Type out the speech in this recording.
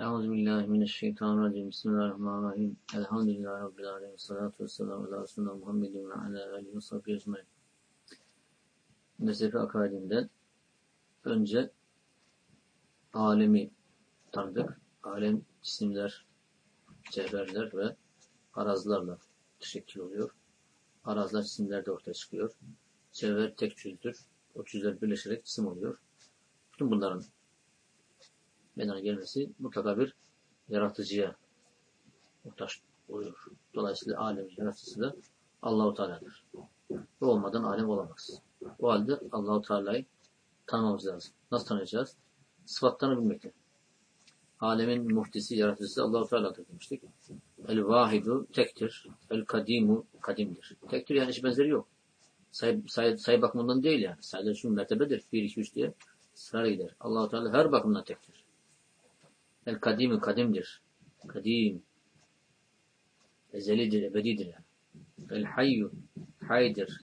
Euzubillahimineşşeytanirracim. Bismillahirrahmanirrahim. Elhamdülillahi Rabbil alemin. Salatu vesselamu ala Resulullah Muhammedin ve ala alihi ve sahbihi ecmaîn. Mezhebi akaidinden önce alemi tanıdık. Alem cisimler, cevherler ve arazlarla teşekkül oluyor. Arazlar cisimler de ortaya çıkıyor. Cevher tek cüzdür. O cüzler birleşerek cisim oluyor. Bütün bunların meydana gelmesi mutlaka bir yaratıcıya muhtaç oluyor. Dolayısıyla alemin yaratıcısı da Allahu Teala'dır. Bu olmadan alem olamaz. O halde Allahu Teala'yı tanımamız lazım. Nasıl tanıyacağız? Sıfatlarını bilmekle. Alemin muhtisi, yaratıcısı Allahu Teala'dır demiştik. El vahidu tektir. El kadimu kadimdir. Tektir yani hiç benzeri yok. Sayı, sayı, sayı bakımından değil yani. Sayılar şu mertebedir. 1, 2, 3 diye sıra gider. Allahu Teala her bakımdan tektir. El kadimi kadimdir. Kadim. Ezelidir, ebedidir yani. El hayyu haydır.